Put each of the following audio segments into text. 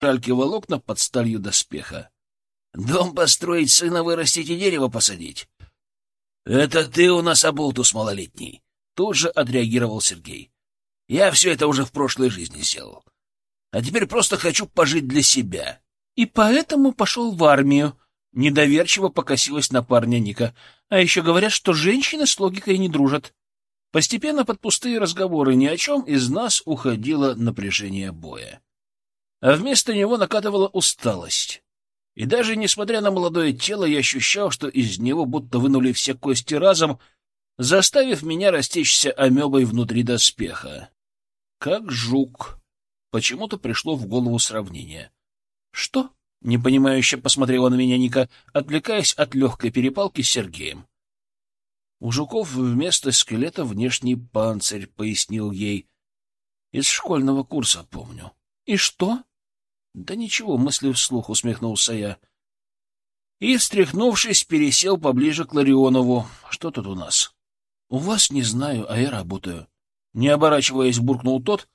шальки волокна под сталью доспеха. Дом построить, сына вырастить и дерево посадить. — Это ты у нас оболтус малолетний. Тут же отреагировал Сергей. — Я все это уже в прошлой жизни сделал. А теперь просто хочу пожить для себя. И поэтому пошел в армию. Недоверчиво покосилась на парня Ника. А еще говорят, что женщины с логикой не дружат. Постепенно под пустые разговоры ни о чем из нас уходило напряжение боя. А вместо него накатывала усталость. И даже несмотря на молодое тело, я ощущал, что из него будто вынули все кости разом, заставив меня растечься амебой внутри доспеха. Как жук. Почему-то пришло в голову сравнение. — Что? — непонимающе посмотрела на меня Ника, отвлекаясь от легкой перепалки с Сергеем. У жуков вместо скелета внешний панцирь, — пояснил ей. Из школьного курса помню. — И что? — Да ничего, мысли вслух, — усмехнулся я. И, встряхнувшись, пересел поближе к Ларионову. Что тут у нас? — У вас не знаю, а я работаю. Не оборачиваясь, буркнул тот,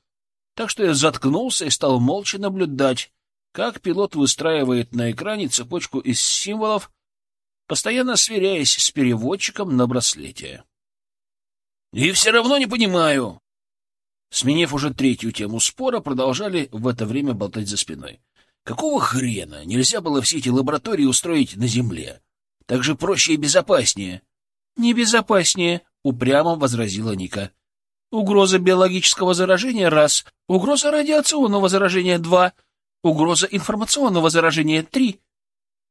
так что я заткнулся и стал молча наблюдать, как пилот выстраивает на экране цепочку из символов, постоянно сверяясь с переводчиком на браслете. «И все равно не понимаю!» Сменив уже третью тему спора, продолжали в это время болтать за спиной. «Какого хрена нельзя было все эти лаборатории устроить на Земле? Так же проще и безопаснее». «Небезопаснее», — упрямо возразила Ника. «Угроза биологического заражения — раз, угроза радиационного заражения — два, угроза информационного заражения — три,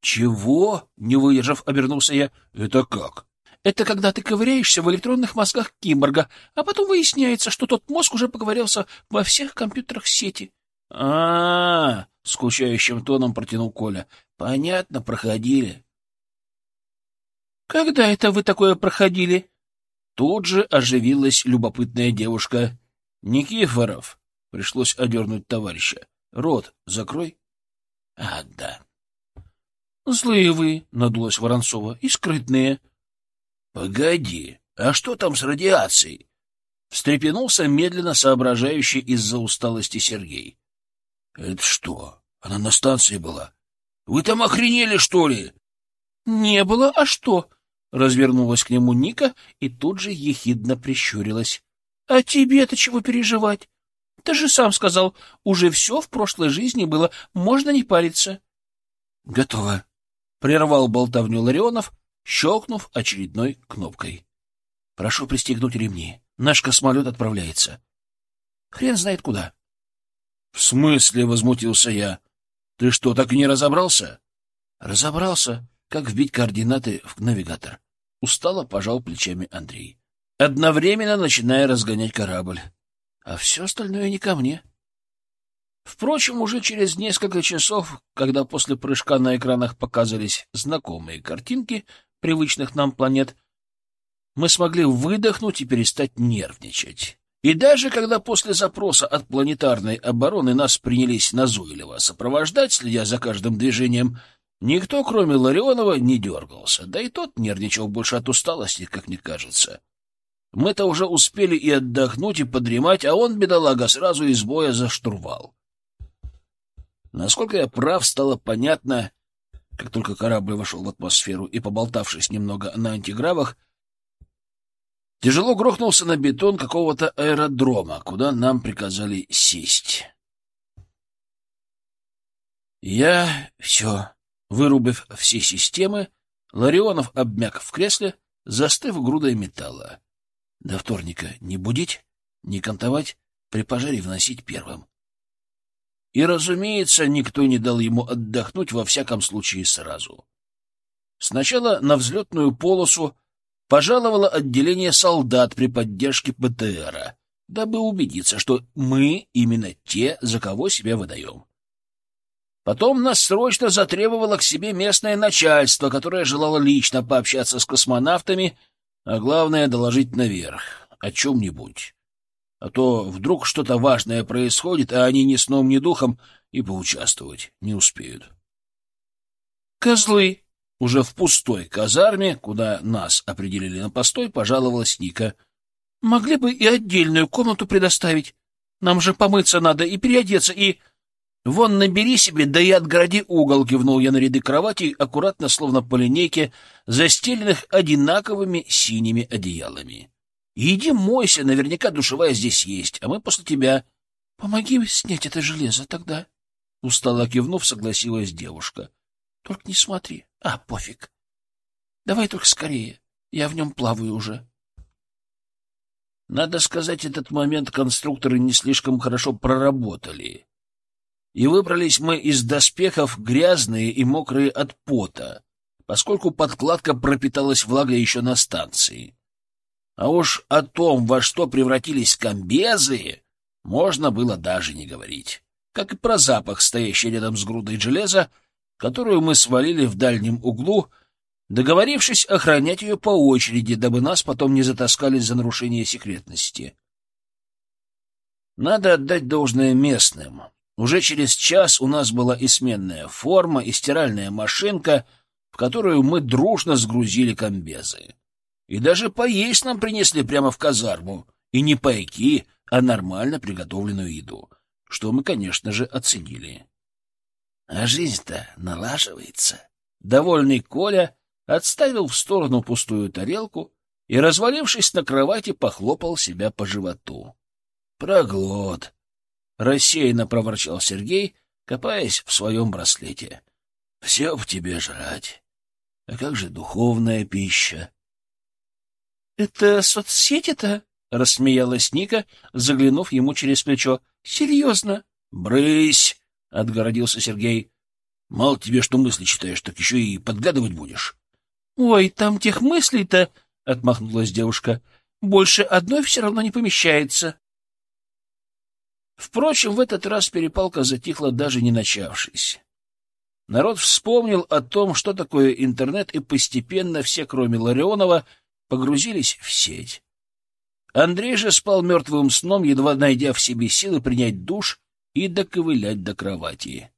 «Чего?» — не выдержав, обернулся я. «Это как?» «Это когда ты ковыряешься в электронных мозгах Кимборга, а потом выясняется, что тот мозг уже поковырялся во всех компьютерах сети». А, -а, -а скучающим тоном протянул Коля. «Понятно, проходили». «Когда это вы такое проходили?» Тут же оживилась любопытная девушка. «Никифоров!» — пришлось одернуть товарища. «Рот закрой». «А, да». — Злые вы, — надулась Воронцова, — и скрытные. — Погоди, а что там с радиацией? — встрепенулся медленно соображающий из-за усталости Сергей. — Это что, она на станции была? Вы там охренели, что ли? — Не было, а что? — развернулась к нему Ника и тут же ехидно прищурилась. — А тебе-то чего переживать? Ты же сам сказал, уже все в прошлой жизни было, можно не париться. — Готово, Прервал болтовню Ларионов, щелкнув очередной кнопкой. — Прошу пристегнуть ремни. Наш космолет отправляется. Хрен знает куда. — В смысле? — возмутился я. — Ты что, так и не разобрался? — Разобрался. Как вбить координаты в навигатор. Устало пожал плечами Андрей. Одновременно начиная разгонять корабль. А все остальное не ко мне. — Впрочем, уже через несколько часов, когда после прыжка на экранах показались знакомые картинки привычных нам планет, мы смогли выдохнуть и перестать нервничать. И даже когда после запроса от планетарной обороны нас принялись назойливо сопровождать, следя за каждым движением, никто, кроме Ларионова, не дергался, да и тот нервничал больше от усталости, как мне кажется. Мы-то уже успели и отдохнуть, и подремать, а он, бедолага, сразу из боя за штурвал. Насколько я прав, стало понятно, как только корабль вошел в атмосферу и, поболтавшись немного на антигравах, тяжело грохнулся на бетон какого-то аэродрома, куда нам приказали сесть. Я все, вырубив все системы, Ларионов обмяк в кресле, застыв грудой металла. До вторника не будить, не кантовать, при пожаре вносить первым. И, разумеется, никто не дал ему отдохнуть, во всяком случае, сразу. Сначала на взлетную полосу пожаловало отделение солдат при поддержке ПТРа, дабы убедиться, что мы именно те, за кого себя выдаем. Потом нас срочно затребовало к себе местное начальство, которое желало лично пообщаться с космонавтами, а главное — доложить наверх о чем-нибудь а то вдруг что-то важное происходит, а они ни сном, ни духом и поучаствовать не успеют. «Козлы!» Уже в пустой казарме, куда нас определили на постой, пожаловалась Ника. «Могли бы и отдельную комнату предоставить. Нам же помыться надо и переодеться, и...» Вон набери себе, да и отгороди угол, кивнул я на ряды кроватей, аккуратно, словно по линейке, застеленных одинаковыми синими одеялами. Иди мойся, наверняка душевая здесь есть, а мы после тебя. Помоги снять это железо тогда. Устало кивнув, согласилась девушка. Только не смотри. А, пофиг. Давай только скорее. Я в нем плаваю уже. Надо сказать, этот момент конструкторы не слишком хорошо проработали. И выбрались мы из доспехов грязные и мокрые от пота, поскольку подкладка пропиталась влагой еще на станции. А уж о том, во что превратились комбезы, можно было даже не говорить. Как и про запах, стоящий рядом с грудой железа, которую мы свалили в дальнем углу, договорившись охранять ее по очереди, дабы нас потом не затаскали за нарушение секретности. Надо отдать должное местным. Уже через час у нас была и сменная форма, и стиральная машинка, в которую мы дружно сгрузили комбезы. И даже поесть нам принесли прямо в казарму. И не пайки, а нормально приготовленную еду, что мы, конечно же, оценили. А жизнь-то налаживается. Довольный Коля отставил в сторону пустую тарелку и, развалившись на кровати, похлопал себя по животу. «Проглот!» — рассеянно проворчал Сергей, копаясь в своем браслете. «Все в тебе жрать. А как же духовная пища?» — Это соцсети-то? — рассмеялась Ника, заглянув ему через плечо. — Серьезно? — Брысь! — отгородился Сергей. — Мало тебе, что мысли читаешь, так еще и подглядывать будешь. — Ой, там тех мыслей-то, — отмахнулась девушка, — больше одной все равно не помещается. Впрочем, в этот раз перепалка затихла, даже не начавшись. Народ вспомнил о том, что такое интернет, и постепенно все, кроме Ларионова, — погрузились в сеть. Андрей же спал мертвым сном, едва найдя в себе силы принять душ и доковылять до кровати.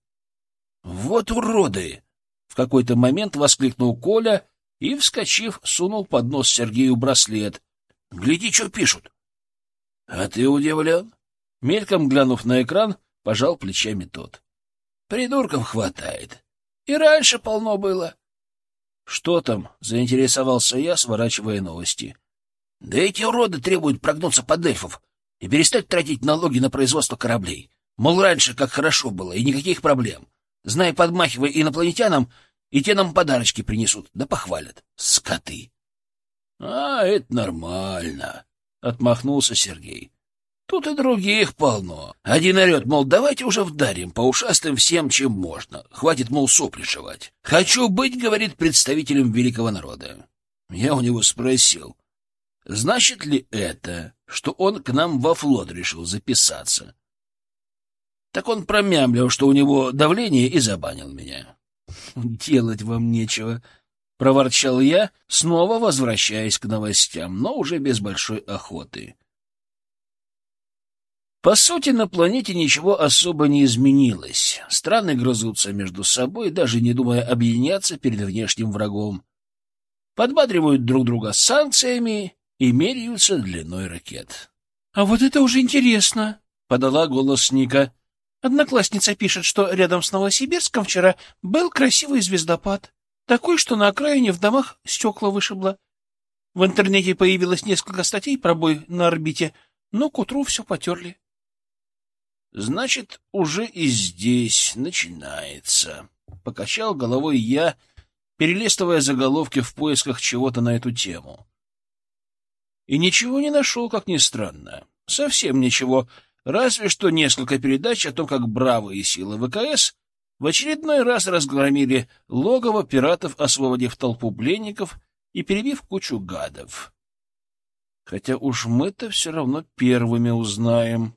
«Вот уроды!» — в какой-то момент воскликнул Коля и, вскочив, сунул под нос Сергею браслет. «Гляди, что пишут!» «А ты удивлен?» Мельком глянув на экран, пожал плечами тот. «Придурков хватает. И раньше полно было. «Что там?» — заинтересовался я, сворачивая новости. «Да эти уроды требуют прогнуться под эльфов и перестать тратить налоги на производство кораблей. Мол, раньше как хорошо было, и никаких проблем. Знай, подмахивай инопланетянам, и те нам подарочки принесут, да похвалят. Скоты!» «А, это нормально», — отмахнулся Сергей. Тут и других полно. Один орет, мол, давайте уже вдарим по ушастым всем, чем можно. Хватит, мол, сопли жевать. Хочу быть, говорит, представителем великого народа. Я у него спросил, значит ли это, что он к нам во флот решил записаться? Так он промямлил, что у него давление, и забанил меня. Делать вам нечего, — проворчал я, снова возвращаясь к новостям, но уже без большой охоты. По сути, на планете ничего особо не изменилось. Страны грызутся между собой, даже не думая объединяться перед внешним врагом. Подбадривают друг друга санкциями и меряются длиной ракет. — А вот это уже интересно, — подала голос Ника. Одноклассница пишет, что рядом с Новосибирском вчера был красивый звездопад. Такой, что на окраине в домах стекла вышибло. В интернете появилось несколько статей про бой на орбите, но к утру все потерли. Значит, уже и здесь начинается. Покачал головой я, перелистывая заголовки в поисках чего-то на эту тему. И ничего не нашел, как ни странно. Совсем ничего, разве что несколько передач о том, как бравые силы ВКС в очередной раз разгромили логово пиратов, освободив толпу пленников и перебив кучу гадов. Хотя уж мы-то все равно первыми узнаем.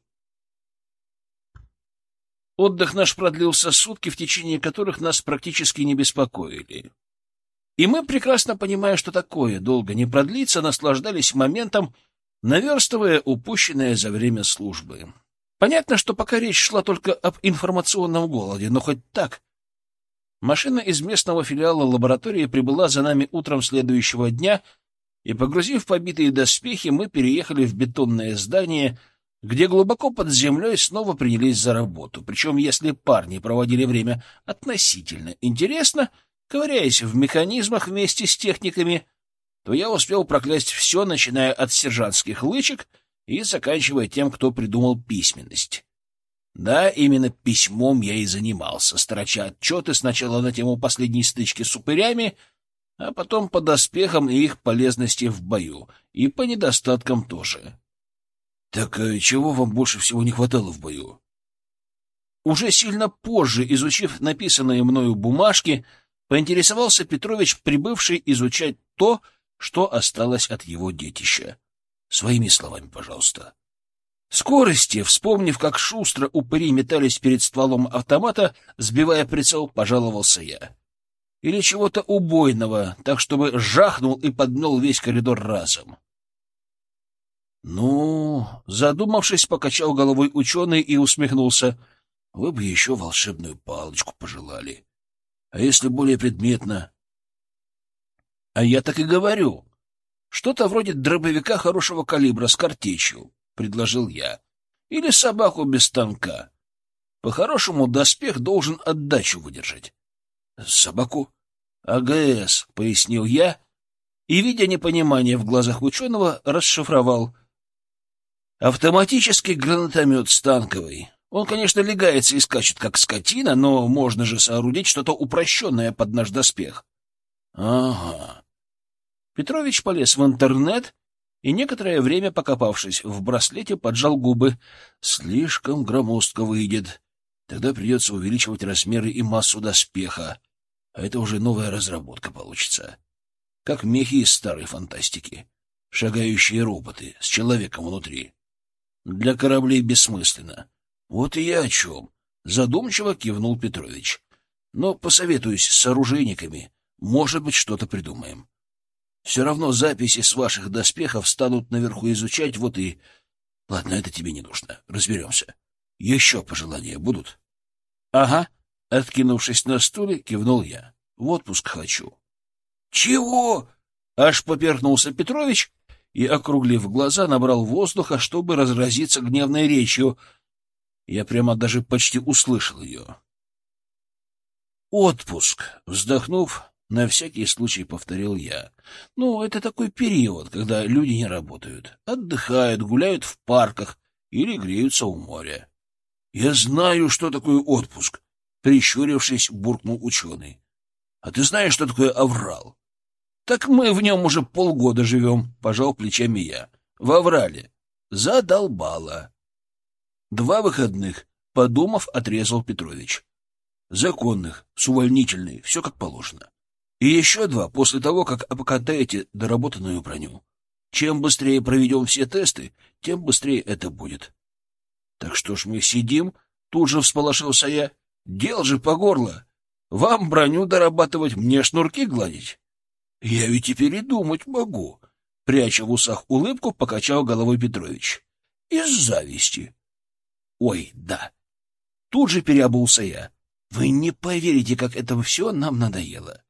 Отдых наш продлился сутки, в течение которых нас практически не беспокоили. И мы, прекрасно понимая, что такое долго не продлится, наслаждались моментом, наверстывая упущенное за время службы. Понятно, что пока речь шла только об информационном голоде, но хоть так. Машина из местного филиала лаборатории прибыла за нами утром следующего дня, и, погрузив побитые доспехи, мы переехали в бетонное здание — где глубоко под землей снова принялись за работу. Причем, если парни проводили время относительно интересно, ковыряясь в механизмах вместе с техниками, то я успел проклясть все, начиная от сержантских лычек и заканчивая тем, кто придумал письменность. Да, именно письмом я и занимался, строча отчеты сначала на тему последней стычки с упырями, а потом по доспехам и их полезности в бою, и по недостаткам тоже. — Так э, чего вам больше всего не хватало в бою? Уже сильно позже, изучив написанные мною бумажки, поинтересовался Петрович, прибывший изучать то, что осталось от его детища. Своими словами, пожалуйста. Скорости, вспомнив, как шустро упыри метались перед стволом автомата, сбивая прицел, пожаловался я. Или чего-то убойного, так чтобы жахнул и подмел весь коридор разом. Ну, задумавшись, покачал головой ученый и усмехнулся. Вы бы еще волшебную палочку пожелали. А если более предметно? А я так и говорю. Что-то вроде дробовика хорошего калибра с картечью, предложил я. Или собаку без станка. По-хорошему, доспех должен отдачу выдержать. Собаку? АГС, пояснил я, и, видя непонимание в глазах ученого, расшифровал — Автоматический гранатомет станковый. Он, конечно, легается и скачет, как скотина, но можно же соорудить что-то упрощенное под наш доспех. Ага. Петрович полез в интернет и, некоторое время покопавшись в браслете, поджал губы. Слишком громоздко выйдет. Тогда придется увеличивать размеры и массу доспеха. А это уже новая разработка получится. Как мехи из старой фантастики. Шагающие роботы с человеком внутри для кораблей бессмысленно. Вот и я о чем. Задумчиво кивнул Петрович. Но посоветуюсь с оружейниками. Может быть, что-то придумаем. Все равно записи с ваших доспехов станут наверху изучать, вот и... Ладно, это тебе не нужно. Разберемся. Еще пожелания будут? — Ага. Откинувшись на стуле, кивнул я. — В отпуск хочу. — Чего? — аж поперхнулся Петрович и, округлив глаза, набрал воздуха, чтобы разразиться гневной речью. Я прямо даже почти услышал ее. «Отпуск!» — вздохнув, на всякий случай повторил я. «Ну, это такой период, когда люди не работают, отдыхают, гуляют в парках или греются у моря». «Я знаю, что такое отпуск», — прищурившись, буркнул ученый. «А ты знаешь, что такое аврал?» Так мы в нем уже полгода живем, — пожал плечами я. Воврали. Задолбало. Два выходных, подумав, отрезал Петрович. Законных, с увольнительной, все как положено. И еще два после того, как обкатаете доработанную броню. Чем быстрее проведем все тесты, тем быстрее это будет. Так что ж мы сидим, тут же всполошился я. Дел же по горло. Вам броню дорабатывать, мне шнурки гладить. Я ведь и думать могу. Пряча в усах улыбку, покачал головой Петрович. Из зависти. Ой, да. Тут же переобулся я. Вы не поверите, как это все нам надоело.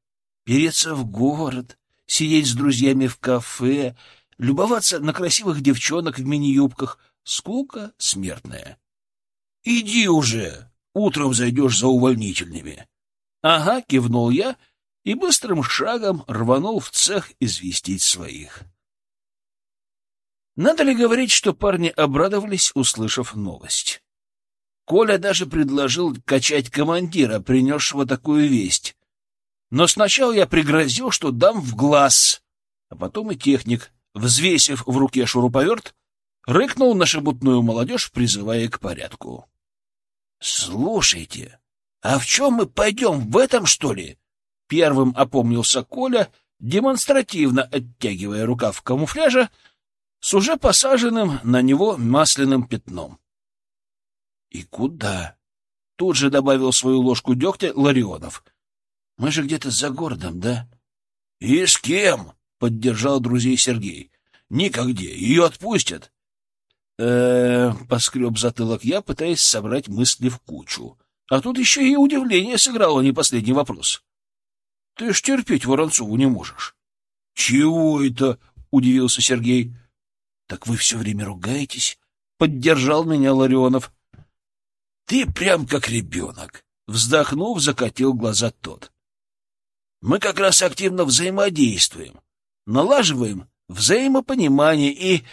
Переться в город, сидеть с друзьями в кафе, любоваться на красивых девчонок в мини-юбках. Скука смертная. Иди уже, утром зайдешь за увольнительными. Ага, кивнул я и быстрым шагом рванул в цех известить своих. Надо ли говорить, что парни обрадовались, услышав новость? Коля даже предложил качать командира, принесшего такую весть. Но сначала я пригрозил, что дам в глаз, а потом и техник, взвесив в руке шуруповерт, рыкнул на шебутную молодежь, призывая к порядку. — Слушайте, а в чем мы пойдем, в этом, что ли? Первым опомнился Коля, демонстративно оттягивая рукав камуфляжа с уже посаженным на него масляным пятном. — И куда? — тут же добавил свою ложку дегтя Ларионов. — Мы же где-то за городом, да? — И с кем? — поддержал друзей Сергей. — Никогде. Ее отпустят. Э — поскреб затылок я, пытаясь собрать мысли в кучу. А тут еще и удивление сыграло не последний вопрос. Ты ж терпеть Воронцову не можешь. — Чего это? — удивился Сергей. — Так вы все время ругаетесь? — поддержал меня Ларионов. — Ты прям как ребенок, — вздохнув, закатил глаза тот. — Мы как раз активно взаимодействуем, налаживаем взаимопонимание и...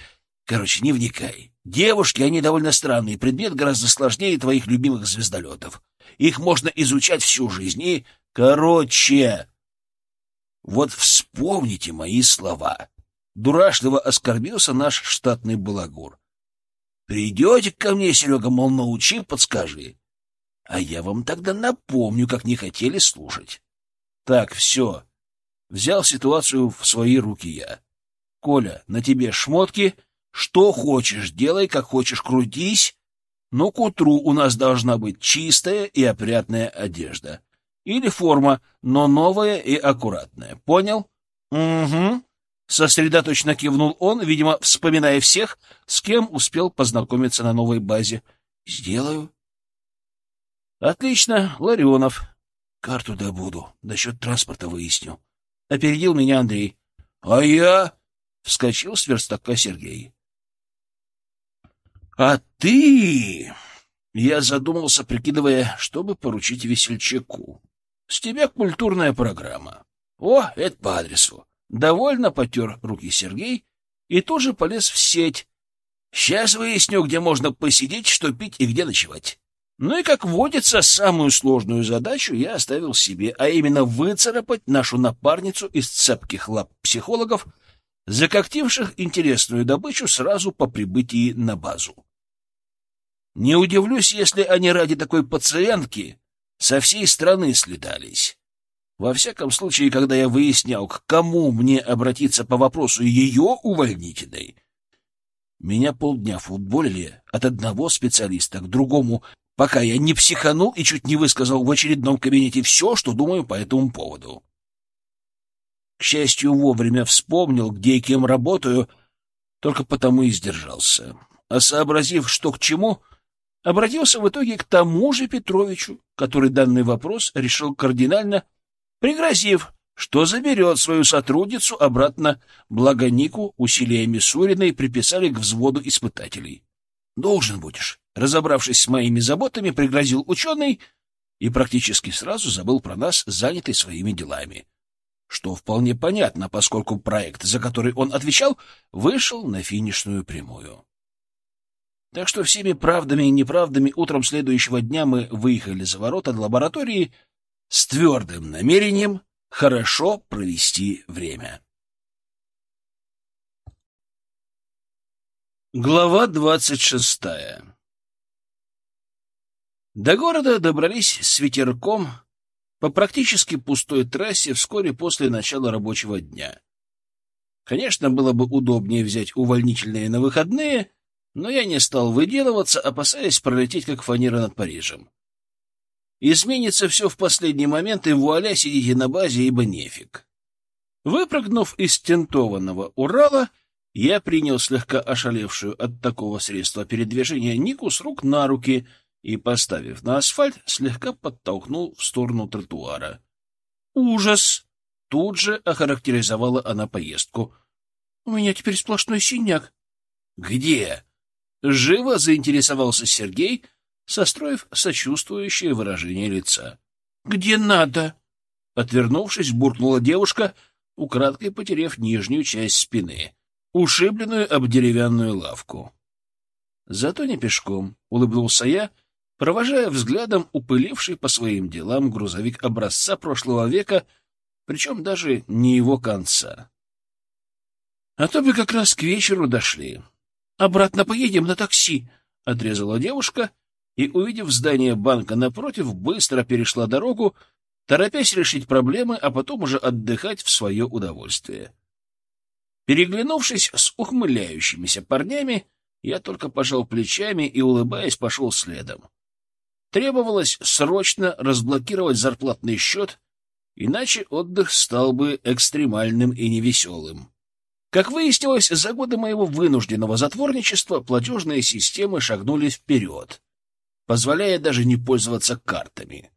Короче, не вникай. Девушки, они довольно странные, предмет гораздо сложнее твоих любимых звездолетов. Их можно изучать всю жизнь и... Короче... Вот вспомните мои слова. Дурашливо оскорбился наш штатный балагур. Придете ко мне, Серега, мол, научи, подскажи. А я вам тогда напомню, как не хотели слушать. Так, все. Взял ситуацию в свои руки я. Коля, на тебе шмотки. Что хочешь, делай, как хочешь, крутись. Но к утру у нас должна быть чистая и опрятная одежда. Или форма, но новая и аккуратная. Понял? Угу. Сосредоточенно кивнул он, видимо, вспоминая всех, с кем успел познакомиться на новой базе. Сделаю. Отлично, Ларионов. Карту добуду, насчет транспорта выясню. Опередил меня Андрей. А я... Вскочил с верстака Сергей. А ты... Я задумался, прикидывая, чтобы поручить весельчаку. С тебя культурная программа. О, это по адресу. Довольно потер руки Сергей и тоже полез в сеть. Сейчас выясню, где можно посидеть, что пить и где ночевать. Ну и, как водится, самую сложную задачу я оставил себе, а именно выцарапать нашу напарницу из цепких лап психологов, закоктивших интересную добычу сразу по прибытии на базу. Не удивлюсь, если они ради такой пациентки со всей страны слетались. Во всяком случае, когда я выяснял, к кому мне обратиться по вопросу ее увольнительной, меня полдня футболили от одного специалиста к другому, пока я не психанул и чуть не высказал в очередном кабинете все, что думаю по этому поводу. К счастью, вовремя вспомнил, где и кем работаю, только потому и сдержался. А сообразив, что к чему, обратился в итоге к тому же Петровичу, который данный вопрос решил кардинально пригрозив, что заберет свою сотрудницу обратно, благо Нику усилиями Суриной приписали к взводу испытателей. «Должен будешь», — разобравшись с моими заботами, пригрозил ученый и практически сразу забыл про нас, занятый своими делами. Что вполне понятно, поскольку проект, за который он отвечал, вышел на финишную прямую. Так что всеми правдами и неправдами утром следующего дня мы выехали за ворота лаборатории — с твердым намерением хорошо провести время. Глава двадцать шестая До города добрались с ветерком по практически пустой трассе вскоре после начала рабочего дня. Конечно, было бы удобнее взять увольнительные на выходные, но я не стал выделываться, опасаясь пролететь как фанера над Парижем. Изменится все в последний момент, и вуаля, сидите на базе, ибо нефиг. Выпрыгнув из тентованного Урала, я принял слегка ошалевшую от такого средства передвижения Нику с рук на руки и, поставив на асфальт, слегка подтолкнул в сторону тротуара. «Ужас!» — тут же охарактеризовала она поездку. «У меня теперь сплошной синяк». «Где?» — живо заинтересовался Сергей — состроив сочувствующее выражение лица. — Где надо? Отвернувшись, буркнула девушка, украдкой потеряв нижнюю часть спины, ушибленную об деревянную лавку. — Зато не пешком, — улыбнулся я, провожая взглядом упыливший по своим делам грузовик образца прошлого века, причем даже не его конца. А то бы как раз к вечеру дошли. — Обратно поедем на такси, — отрезала девушка, — и, увидев здание банка напротив, быстро перешла дорогу, торопясь решить проблемы, а потом уже отдыхать в свое удовольствие. Переглянувшись с ухмыляющимися парнями, я только пожал плечами и, улыбаясь, пошел следом. Требовалось срочно разблокировать зарплатный счет, иначе отдых стал бы экстремальным и невеселым. Как выяснилось, за годы моего вынужденного затворничества платежные системы шагнули вперед позволяя даже не пользоваться картами.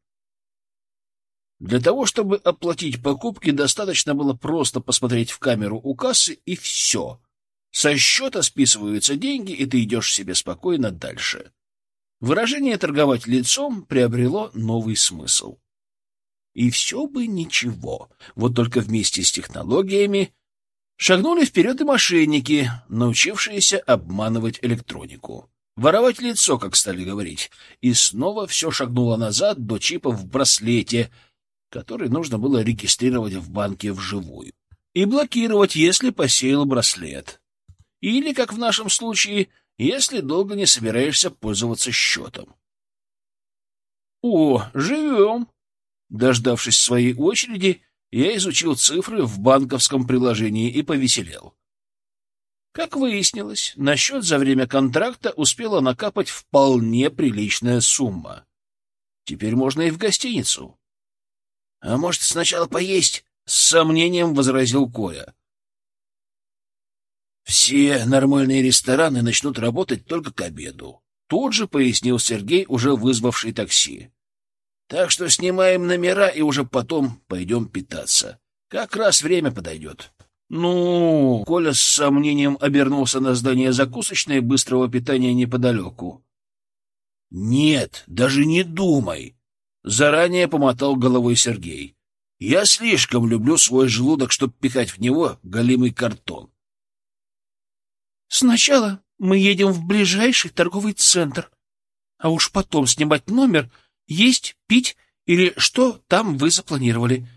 Для того, чтобы оплатить покупки, достаточно было просто посмотреть в камеру у кассы, и все. Со счета списываются деньги, и ты идешь себе спокойно дальше. Выражение «торговать лицом» приобрело новый смысл. И все бы ничего, вот только вместе с технологиями шагнули вперед и мошенники, научившиеся обманывать электронику. Воровать лицо, как стали говорить. И снова все шагнуло назад до чипа в браслете, который нужно было регистрировать в банке вживую. И блокировать, если посеял браслет. Или, как в нашем случае, если долго не собираешься пользоваться счетом. О, живем! Дождавшись своей очереди, я изучил цифры в банковском приложении и повеселел. Как выяснилось, на счет за время контракта успела накапать вполне приличная сумма. Теперь можно и в гостиницу. — А может, сначала поесть? — с сомнением возразил Коля. Все нормальные рестораны начнут работать только к обеду. Тут же пояснил Сергей, уже вызвавший такси. Так что снимаем номера и уже потом пойдем питаться. Как раз время подойдет. Ну, Коля с сомнением обернулся на здание закусочной быстрого питания неподалеку. Нет, даже не думай. Заранее помотал головой Сергей. Я слишком люблю свой желудок, чтобы пихать в него голимый картон. Сначала мы едем в ближайший торговый центр, а уж потом снимать номер, есть, пить или что там вы запланировали.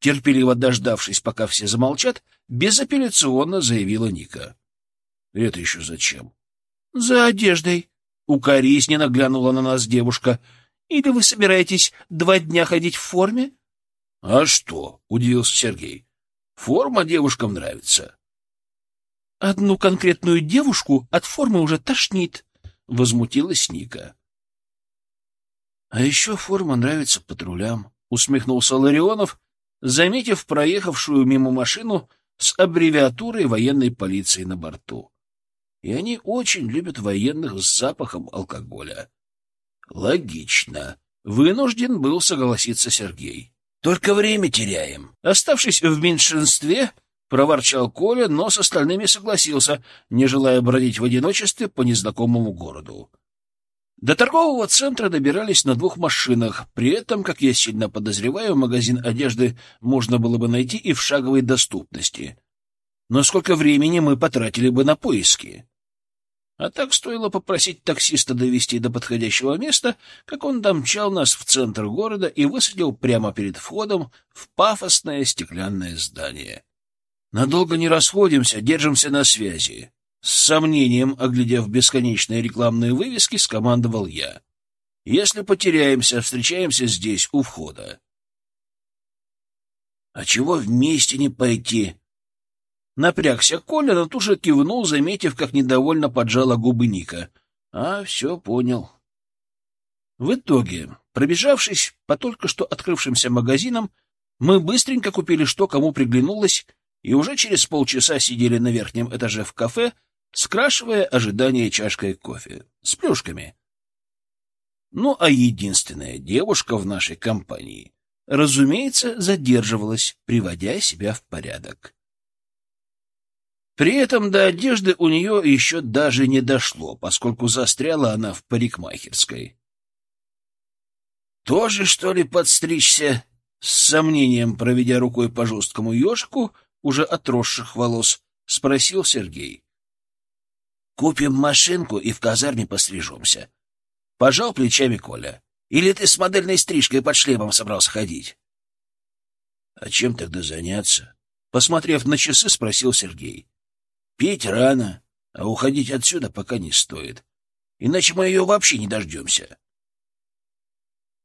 Терпеливо дождавшись, пока все замолчат, безапелляционно заявила Ника. — Это еще зачем? — За одеждой. Укоризненно глянула на нас девушка. — Или вы собираетесь два дня ходить в форме? — А что? — удивился Сергей. — Форма девушкам нравится. Одну конкретную девушку от формы уже тошнит, — возмутилась Ника. — А еще форма нравится патрулям, — усмехнулся Ларионов, заметив проехавшую мимо машину с аббревиатурой военной полиции на борту. И они очень любят военных с запахом алкоголя. Логично. Вынужден был согласиться Сергей. Только время теряем. Оставшись в меньшинстве, проворчал Коля, но с остальными согласился, не желая бродить в одиночестве по незнакомому городу. До торгового центра добирались на двух машинах, при этом, как я сильно подозреваю, магазин одежды можно было бы найти и в шаговой доступности. Но сколько времени мы потратили бы на поиски? А так стоило попросить таксиста довести до подходящего места, как он домчал нас в центр города и высадил прямо перед входом в пафосное стеклянное здание. Надолго не расходимся, держимся на связи. С сомнением, оглядев бесконечные рекламные вывески, скомандовал я. Если потеряемся, встречаемся здесь, у входа. — А чего вместе не пойти? Напрягся Коля, но тут же кивнул, заметив, как недовольно поджала губы Ника. А, все понял. В итоге, пробежавшись по только что открывшимся магазинам, мы быстренько купили что кому приглянулось и уже через полчаса сидели на верхнем этаже в кафе, скрашивая ожидание чашкой кофе с плюшками. Ну, а единственная девушка в нашей компании, разумеется, задерживалась, приводя себя в порядок. При этом до одежды у нее еще даже не дошло, поскольку застряла она в парикмахерской. «Тоже, что ли, подстричься?» С сомнением, проведя рукой по жесткому ежику, уже отросших волос, спросил Сергей. «Купим машинку и в казарме пострижемся». Пожал плечами Коля. «Или ты с модельной стрижкой под шлемом собрался ходить?» «А чем тогда заняться?» Посмотрев на часы, спросил Сергей. «Пить рано, а уходить отсюда пока не стоит. Иначе мы ее вообще не дождемся».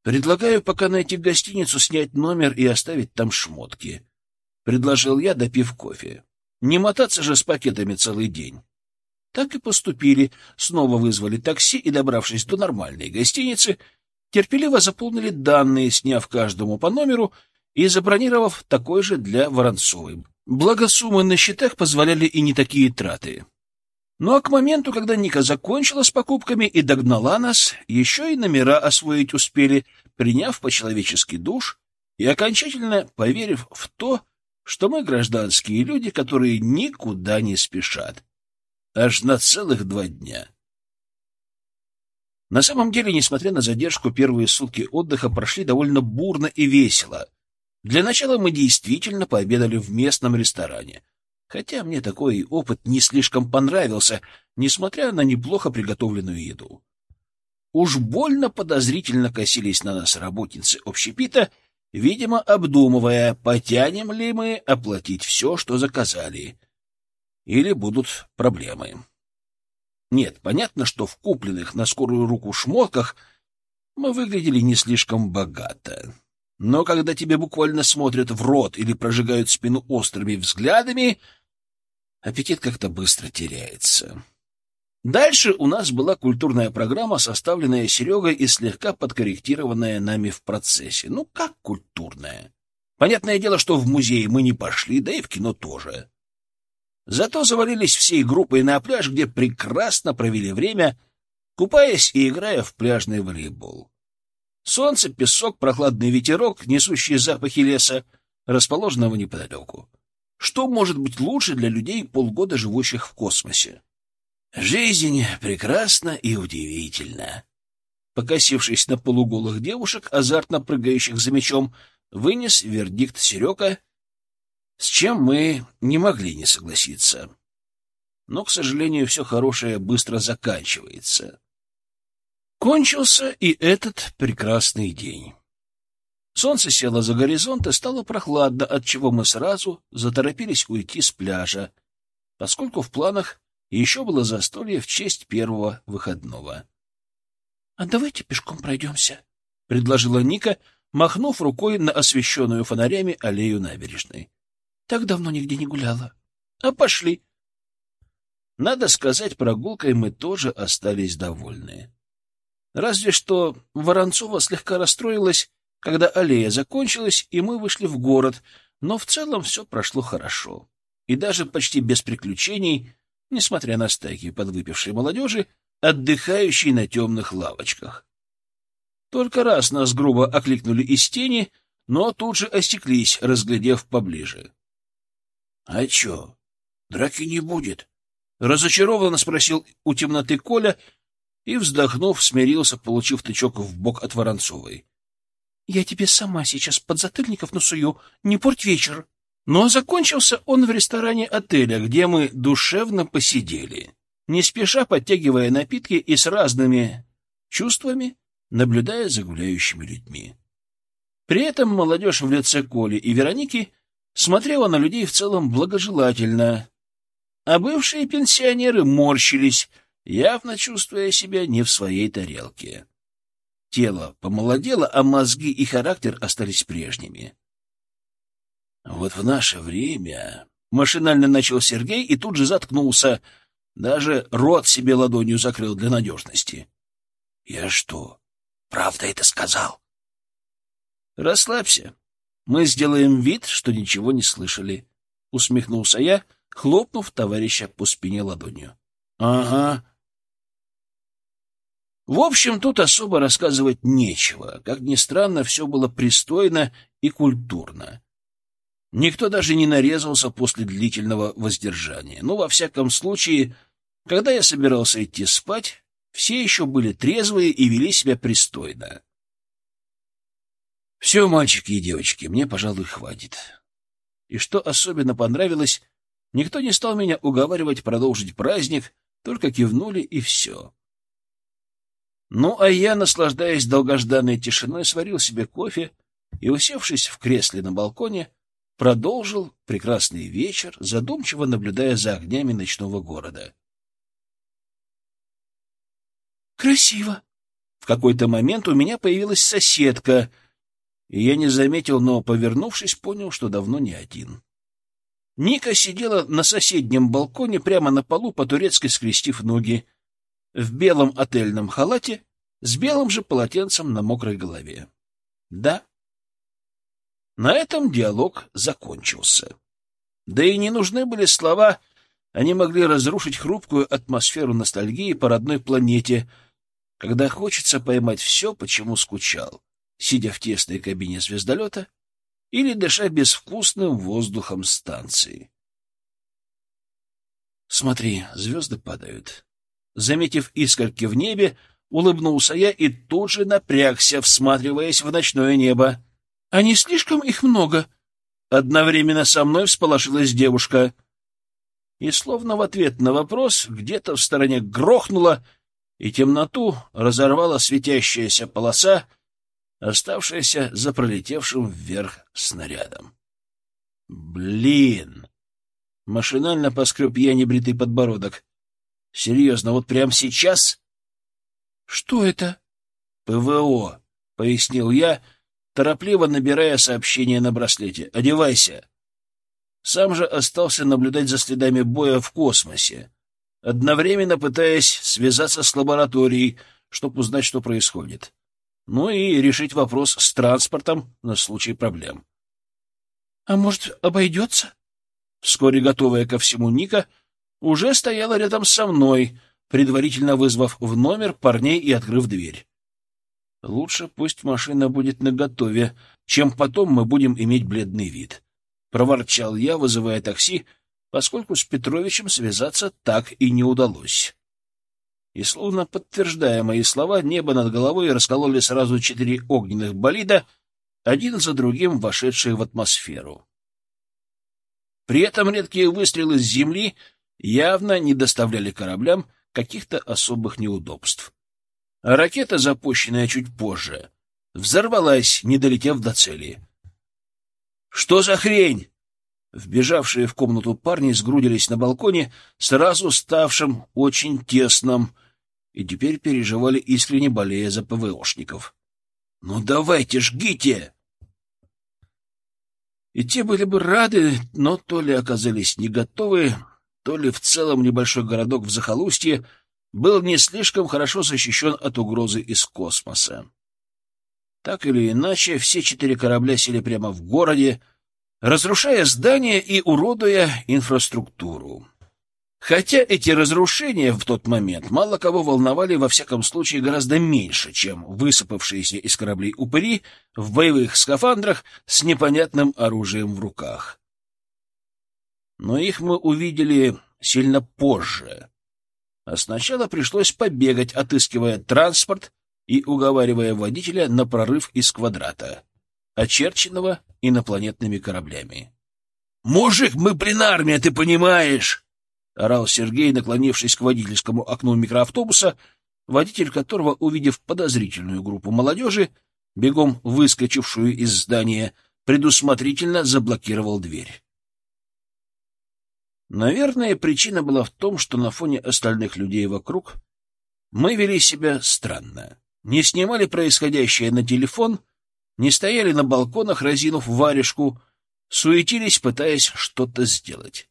«Предлагаю пока найти гостиницу, снять номер и оставить там шмотки», — предложил я, допив кофе. Не мотаться же с пакетами целый день. Так и поступили, снова вызвали такси и, добравшись до нормальной гостиницы, терпеливо заполнили данные, сняв каждому по номеру и забронировав такой же для Воронцовой. Благо суммы на счетах позволяли и не такие траты. Ну а к моменту, когда Ника закончила с покупками и догнала нас, еще и номера освоить успели, приняв по-человечески душ и окончательно поверив в то, что мы гражданские люди, которые никуда не спешат. Аж на целых два дня. На самом деле, несмотря на задержку, первые сутки отдыха прошли довольно бурно и весело. Для начала мы действительно пообедали в местном ресторане. Хотя мне такой опыт не слишком понравился, несмотря на неплохо приготовленную еду. Уж больно подозрительно косились на нас работницы общепита, видимо, обдумывая, потянем ли мы оплатить все, что заказали. Или будут проблемы. Нет, понятно, что в купленных на скорую руку шмотках мы выглядели не слишком богато. Но когда тебе буквально смотрят в рот или прожигают спину острыми взглядами, аппетит как-то быстро теряется. Дальше у нас была культурная программа, составленная Серегой и слегка подкорректированная нами в процессе. Ну, как культурная? Понятное дело, что в музей мы не пошли, да и в кино тоже. Зато завалились всей группой на пляж, где прекрасно провели время, купаясь и играя в пляжный волейбол. Солнце, песок, прохладный ветерок, несущие запахи леса, расположенного неподалеку. Что может быть лучше для людей, полгода живущих в космосе? Жизнь прекрасна и удивительна. Покосившись на полуголых девушек, азартно прыгающих за мечом, вынес вердикт Серега, с чем мы не могли не согласиться. Но, к сожалению, все хорошее быстро заканчивается. Кончился и этот прекрасный день. Солнце село за горизонт и стало прохладно, отчего мы сразу заторопились уйти с пляжа, поскольку в планах еще было застолье в честь первого выходного. — А давайте пешком пройдемся, — предложила Ника, махнув рукой на освещенную фонарями аллею набережной. — Так давно нигде не гуляла. — А пошли. Надо сказать, прогулкой мы тоже остались довольны. Разве что Воронцова слегка расстроилась, когда аллея закончилась, и мы вышли в город, но в целом все прошло хорошо. И даже почти без приключений несмотря на стайки подвыпившей молодежи, отдыхающей на темных лавочках. Только раз нас грубо окликнули из тени, но тут же осеклись, разглядев поближе. — А чё, драки не будет? — разочарованно спросил у темноты Коля и, вздохнув, смирился, получив тычок в бок от Воронцовой. — Я тебе сама сейчас подзатыльников насую, не порть вечер. Но закончился он в ресторане отеля, где мы душевно посидели, не спеша подтягивая напитки и с разными чувствами, наблюдая за гуляющими людьми. При этом молодежь в лице Коли и Вероники смотрела на людей в целом благожелательно, а бывшие пенсионеры морщились, явно чувствуя себя не в своей тарелке. Тело помолодело, а мозги и характер остались прежними. Вот в наше время... Машинально начал Сергей и тут же заткнулся. Даже рот себе ладонью закрыл для надежности. Я что, правда это сказал? Расслабься. Мы сделаем вид, что ничего не слышали. Усмехнулся я, хлопнув товарища по спине ладонью. Ага. В общем, тут особо рассказывать нечего. Как ни странно, все было пристойно и культурно. Никто даже не нарезался после длительного воздержания. Ну, во всяком случае, когда я собирался идти спать, все еще были трезвые и вели себя пристойно. Все, мальчики и девочки, мне, пожалуй, хватит. И что особенно понравилось, никто не стал меня уговаривать продолжить праздник, только кивнули и все. Ну, а я, наслаждаясь долгожданной тишиной, сварил себе кофе и, усевшись в кресле на балконе, продолжил прекрасный вечер, задумчиво наблюдая за огнями ночного города. «Красиво!» В какой-то момент у меня появилась соседка, и я не заметил, но, повернувшись, понял, что давно не один. Ника сидела на соседнем балконе прямо на полу, по-турецки скрестив ноги, в белом отельном халате, с белым же полотенцем на мокрой голове. Да, на этом диалог закончился. Да и не нужны были слова, они могли разрушить хрупкую атмосферу ностальгии по родной планете, когда хочется поймать все, почему скучал, сидя в тесной кабине звездолета или дыша безвкусным воздухом станции. Смотри, звезды падают. Заметив искорки в небе, улыбнулся я и тут же напрягся, всматриваясь в ночное небо. — А не слишком их много? Одновременно со мной всполошилась девушка. И словно в ответ на вопрос где-то в стороне грохнуло, и темноту разорвала светящаяся полоса, оставшаяся за пролетевшим вверх снарядом. «Блин!» Машинально поскреб я небритый подбородок. «Серьезно, вот прямо сейчас?» «Что это?» «ПВО», — пояснил я, торопливо набирая сообщение на браслете. «Одевайся». Сам же остался наблюдать за следами боя в космосе, одновременно пытаясь связаться с лабораторией, чтобы узнать, что происходит. Ну и решить вопрос с транспортом на случай проблем. — А может, обойдется? Вскоре готовая ко всему Ника уже стояла рядом со мной, предварительно вызвав в номер парней и открыв дверь. Лучше пусть машина будет наготове, чем потом мы будем иметь бледный вид. Проворчал я, вызывая такси, поскольку с Петровичем связаться так и не удалось. И, словно подтверждая мои слова, небо над головой раскололи сразу четыре огненных болида, один за другим вошедшие в атмосферу. При этом редкие выстрелы с земли явно не доставляли кораблям каких-то особых неудобств. А ракета, запущенная чуть позже, взорвалась, не долетев до цели. «Что за хрень?» Вбежавшие в комнату парни сгрудились на балконе, сразу ставшим очень тесным, и теперь переживали искренне болея за ПВОшников. «Ну давайте, жгите!» И те были бы рады, но то ли оказались не готовы, то ли в целом небольшой городок в захолустье был не слишком хорошо защищен от угрозы из космоса. Так или иначе, все четыре корабля сели прямо в городе, разрушая здания и уродуя инфраструктуру. Хотя эти разрушения в тот момент мало кого волновали, во всяком случае, гораздо меньше, чем высыпавшиеся из кораблей упыри в боевых скафандрах с непонятным оружием в руках. Но их мы увидели сильно позже. А сначала пришлось побегать, отыскивая транспорт и уговаривая водителя на прорыв из квадрата, очерченного инопланетными кораблями. «Мужик, мы пленармия, ты понимаешь!» — орал Сергей, наклонившись к водительскому окну микроавтобуса, водитель которого, увидев подозрительную группу молодежи, бегом выскочившую из здания, предусмотрительно заблокировал дверь. Наверное, причина была в том, что на фоне остальных людей вокруг мы вели себя странно. Не снимали происходящее на телефон, не стояли на балконах, разинув варежку, суетились, пытаясь что-то сделать.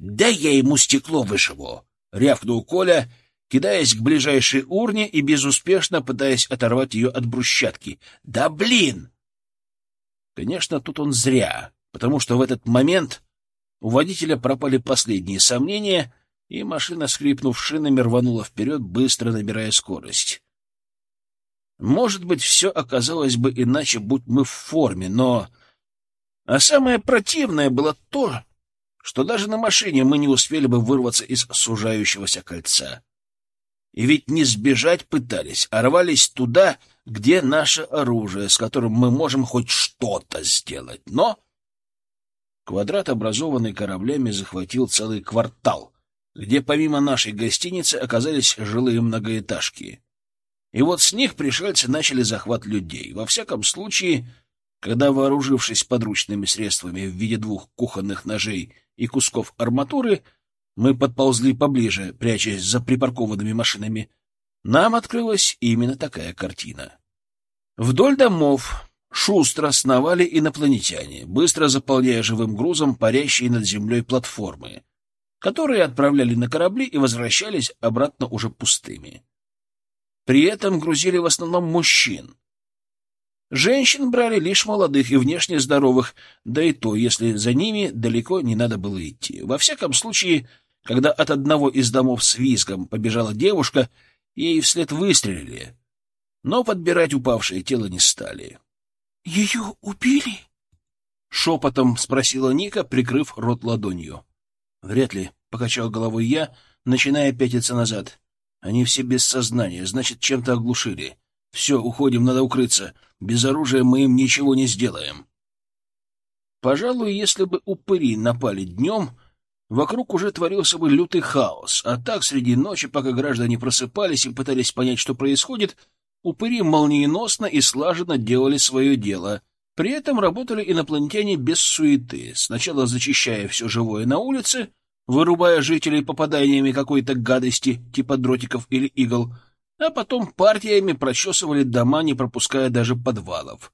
«Да я ему стекло вышибу!» — рявкнул Коля, кидаясь к ближайшей урне и безуспешно пытаясь оторвать ее от брусчатки. «Да блин!» Конечно, тут он зря, потому что в этот момент у водителя пропали последние сомнения, и машина, скрипнув шинами, рванула вперед, быстро набирая скорость. Может быть, все оказалось бы иначе, будь мы в форме, но... А самое противное было то, что даже на машине мы не успели бы вырваться из сужающегося кольца. И ведь не сбежать пытались, а рвались туда, где наше оружие, с которым мы можем хоть что-то сделать. Но квадрат, образованный кораблями, захватил целый квартал, где помимо нашей гостиницы оказались жилые многоэтажки. И вот с них пришельцы начали захват людей. Во всяком случае, когда, вооружившись подручными средствами в виде двух кухонных ножей и кусков арматуры, мы подползли поближе, прячась за припаркованными машинами, нам открылась именно такая картина. Вдоль домов шустро сновали инопланетяне, быстро заполняя живым грузом парящие над землей платформы, которые отправляли на корабли и возвращались обратно уже пустыми. При этом грузили в основном мужчин, Женщин брали лишь молодых и внешне здоровых, да и то, если за ними далеко не надо было идти. Во всяком случае, когда от одного из домов с визгом побежала девушка, ей вслед выстрелили, но подбирать упавшее тело не стали. — Ее убили? — шепотом спросила Ника, прикрыв рот ладонью. — Вряд ли, — покачал головой я, начиная пятиться назад. «Они все без сознания, значит, чем-то оглушили. Все, уходим, надо укрыться. Без оружия мы им ничего не сделаем». Пожалуй, если бы упыри напали днем, вокруг уже творился бы лютый хаос, а так среди ночи, пока граждане просыпались и пытались понять, что происходит, упыри молниеносно и слаженно делали свое дело. При этом работали инопланетяне без суеты, сначала зачищая все живое на улице, вырубая жителей попаданиями какой-то гадости, типа дротиков или игл, а потом партиями прочесывали дома, не пропуская даже подвалов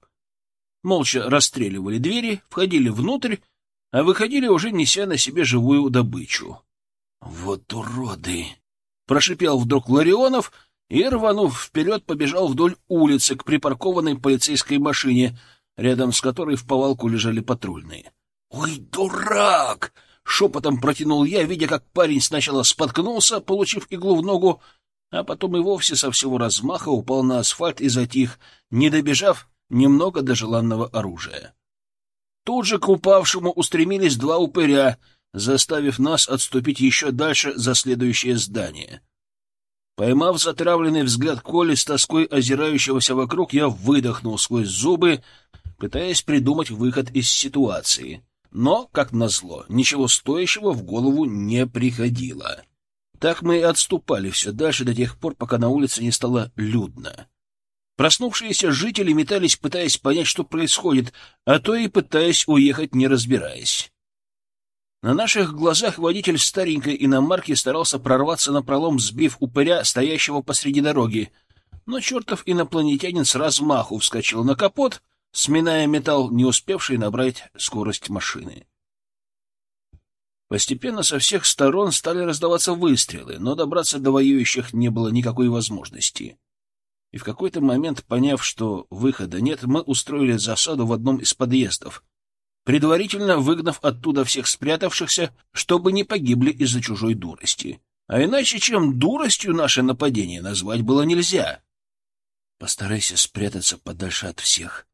молча расстреливали двери, входили внутрь, а выходили уже неся на себе живую добычу. — Вот уроды! — прошипел вдруг Ларионов и, рванув вперед, побежал вдоль улицы к припаркованной полицейской машине, рядом с которой в повалку лежали патрульные. — Ой, дурак! — шепотом протянул я, видя, как парень сначала споткнулся, получив иглу в ногу, а потом и вовсе со всего размаха упал на асфальт и затих, не добежав немного до желанного оружия. Тут же к упавшему устремились два упыря, заставив нас отступить еще дальше за следующее здание. Поймав затравленный взгляд Коли с тоской озирающегося вокруг, я выдохнул сквозь зубы, пытаясь придумать выход из ситуации. Но, как назло, ничего стоящего в голову не приходило. Так мы и отступали все дальше до тех пор, пока на улице не стало людно. Проснувшиеся жители метались, пытаясь понять, что происходит, а то и пытаясь уехать, не разбираясь. На наших глазах водитель старенькой иномарки старался прорваться на пролом, сбив упыря, стоящего посреди дороги. Но чертов инопланетянин с размаху вскочил на капот, сминая металл, не успевший набрать скорость машины. Постепенно со всех сторон стали раздаваться выстрелы, но добраться до воюющих не было никакой возможности и в какой-то момент, поняв, что выхода нет, мы устроили засаду в одном из подъездов, предварительно выгнав оттуда всех спрятавшихся, чтобы не погибли из-за чужой дурости. А иначе, чем дуростью наше нападение назвать было нельзя. Постарайся спрятаться подальше от всех.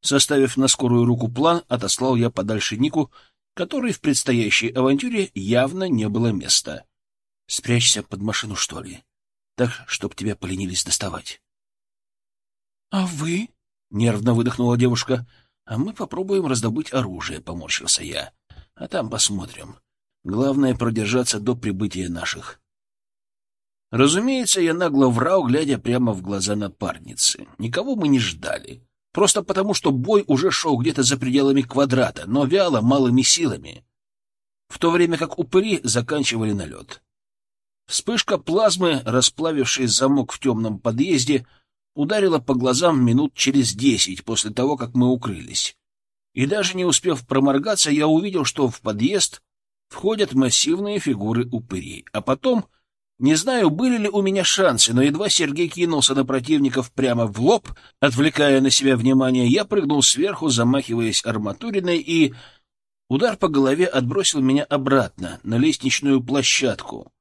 Составив на скорую руку план, отослал я подальше Нику, которой в предстоящей авантюре явно не было места. Спрячься под машину, что ли, так, чтоб тебя поленились доставать. «А вы?» — нервно выдохнула девушка. «А мы попробуем раздобыть оружие», — поморщился я. «А там посмотрим. Главное — продержаться до прибытия наших». Разумеется, я нагло врал, глядя прямо в глаза напарницы. Никого мы не ждали. Просто потому, что бой уже шел где-то за пределами квадрата, но вяло, малыми силами. В то время как упыри заканчивали налет. Вспышка плазмы, расплавивший замок в темном подъезде, ударила по глазам минут через десять после того, как мы укрылись. И даже не успев проморгаться, я увидел, что в подъезд входят массивные фигуры упырей. А потом, не знаю, были ли у меня шансы, но едва Сергей кинулся на противников прямо в лоб, отвлекая на себя внимание, я прыгнул сверху, замахиваясь арматуриной, и удар по голове отбросил меня обратно на лестничную площадку.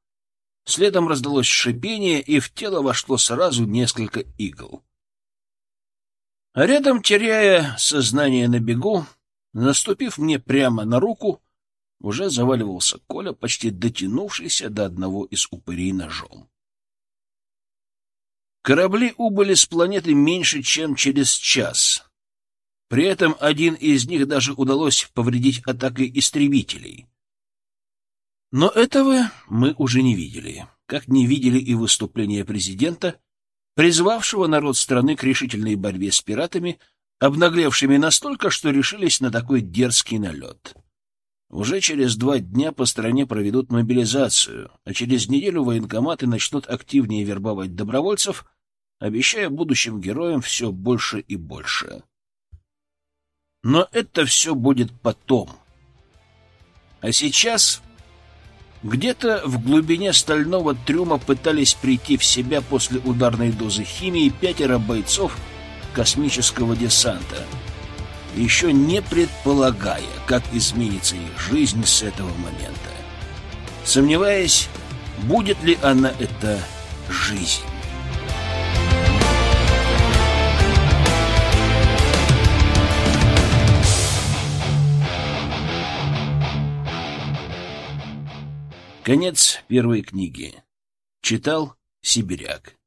Следом раздалось шипение, и в тело вошло сразу несколько игл. А рядом, теряя сознание на бегу, наступив мне прямо на руку, уже заваливался Коля, почти дотянувшийся до одного из упырей ножом. Корабли убыли с планеты меньше, чем через час. При этом один из них даже удалось повредить атакой истребителей. Но этого мы уже не видели, как не видели и выступления президента, призвавшего народ страны к решительной борьбе с пиратами, обнаглевшими настолько, что решились на такой дерзкий налет. Уже через два дня по стране проведут мобилизацию, а через неделю военкоматы начнут активнее вербовать добровольцев, обещая будущим героям все больше и больше. Но это все будет потом. А сейчас где-то в глубине стального трюма пытались прийти в себя после ударной дозы химии пятеро бойцов космического десанта, еще не предполагая, как изменится их жизнь с этого момента. Сомневаясь, будет ли она эта жизнь. Конец первой книги. Читал Сибиряк.